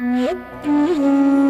Mm-hmm.